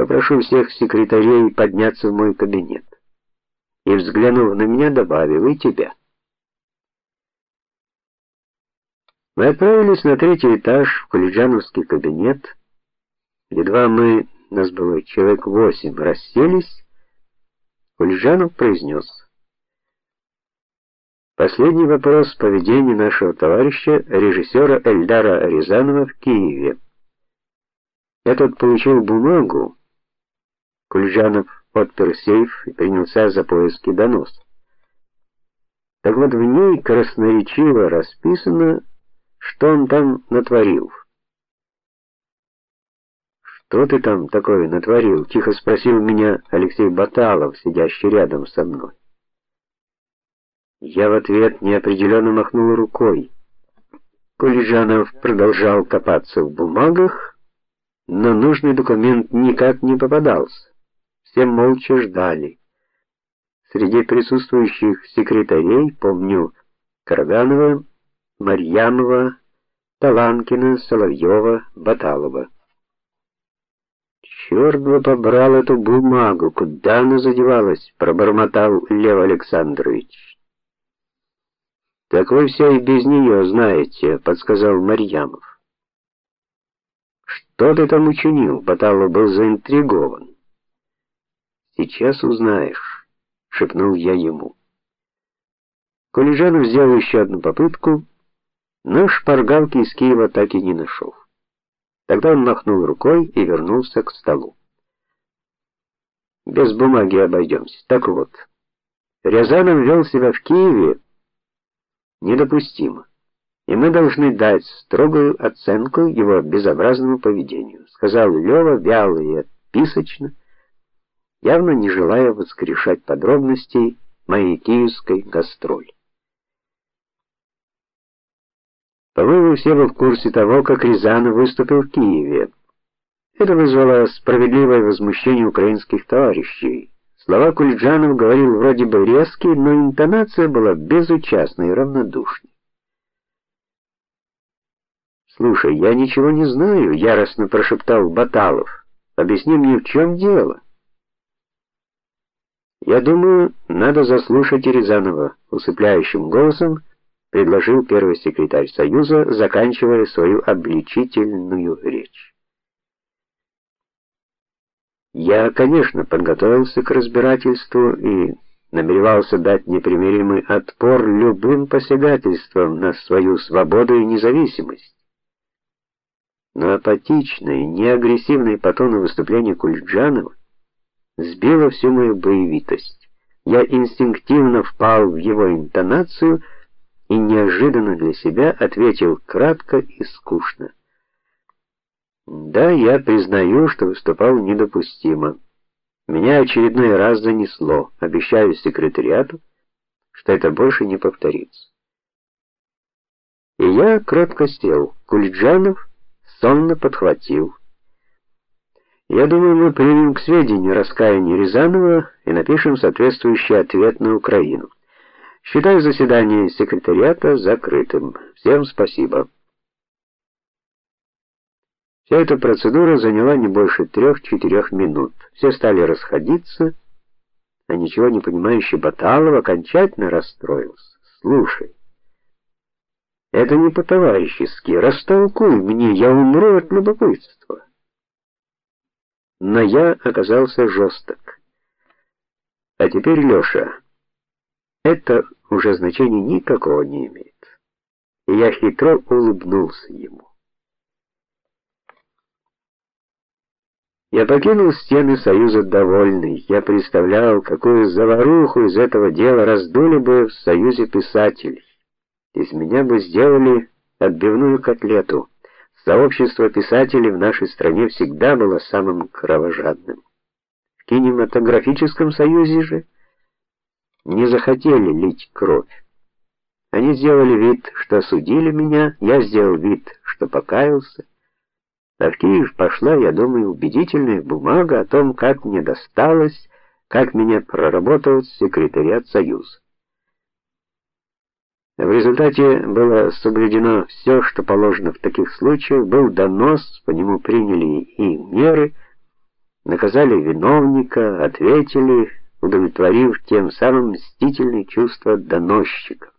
Попрошу всех секретарей подняться в мой кабинет. И взглянув на меня, добавил и тебя. Мы отправились на третий этаж в колледжановский кабинет. Едва мы, нас было человек восемь, расселись, Колледжанов произнес: Последний вопрос поведения нашего товарища режиссера Эльдара Рязанова в Киеве. Этот получил бумагу. Кульжанов отпер сейф и принялся за поиски донос. Так вот в ней красноречиво расписано, что он там натворил. Что ты там такое натворил? тихо спросил меня Алексей Баталов, сидящий рядом со мной. Я в ответ неопределенно махнул рукой. Колежанов продолжал копаться в бумагах, но нужный документ никак не попадался. Все молча ждали. Среди присутствующих секретарей помню Карганова, Марьямова, Таланкина, Соловьева, Баталова. Черт бы побрал эту бумагу, куда она задевалась, пробормотал Лев Александрович. Так вы все и без нее знаете, подсказал Марьямов. Что ты там учинил? Баталов был заинтригован. Сейчас узнаешь, шепнул я ему. Коллежанов взял еще одну попытку, но шпаргалки из Киева так и не нашел. Тогда он махнул рукой и вернулся к столу. Без бумаги обойдемся. Так вот, Рязанов вел себя в Киеве недопустимо, и мы должны дать строгую оценку его безобразному поведению, сказал Лёва вяло и отписочно, явно не желая воскрешать подробностей моей киевской гастроли. По-моему, все вы в курсе того, как Рязанов выступил в Киеве. Это вызвало справедливое возмущение украинских товарищей. Слова Кульджанов говорил вроде бы резкие, но интонация была безучастной и равнодушной. "Слушай, я ничего не знаю", яростно прошептал Баталов. "Объясни мне, в чем дело?" "Я думаю, надо заслушать Рязанова", усыпляющим голосом предложил первый секретарь Союза, заканчивая свою обличительную речь. Я, конечно, подготовился к разбирательству и намеревался дать непримиримый отпор любым посягательствам на свою свободу и независимость. Но апатичное, неагрессивное по тону выступление Кульджанова сбило всю мою боевитость. Я инстинктивно впал в его интонацию и неожиданно для себя ответил кратко и скучно. Да, я признаю, что выступал недопустимо. Меня очередной раз занесло. Обещаю секретариату, что это больше не повторится. И я кротко сел. Кульджанов сонно подхватил. Я думаю, мы примем к сведению раскаяние Рязанова и напишем соответствующий ответ на Украину. Считаю заседание секретариата закрытым. Всем спасибо. Вся эта процедура заняла не больше трех-четырех минут. Все стали расходиться, а ничего не понимающий Баталов окончательно расстроился. Слушай, это не по-товарищески. Растолкуй мне, я умру от любопытства. Но я оказался жесток. А теперь, Лёша, это уже значения никакого не имеет. И я хитро улыбнулся ему. Я покинул стены Союза довольный. Я представлял, какую заваруху из этого дела раздули бы в Союзе писателей. Из меня бы сделали отбивную котлету. Сообщество писателей в нашей стране всегда было самым кровожадным. В кинематографическом союзе же не захотели лить кровь. Они сделали вид, что осудили меня, я сделал вид, что покаялся. А в Киев пошла, я думаю, убедительная бумага о том, как мне досталось, как меня проработал секретариат Союза. В результате было соблюдено все, что положено в таких случаях, был донос, по нему приняли и меры, наказали виновника, ответили, удовлетворив тем самым мстительные чувства доносчиков.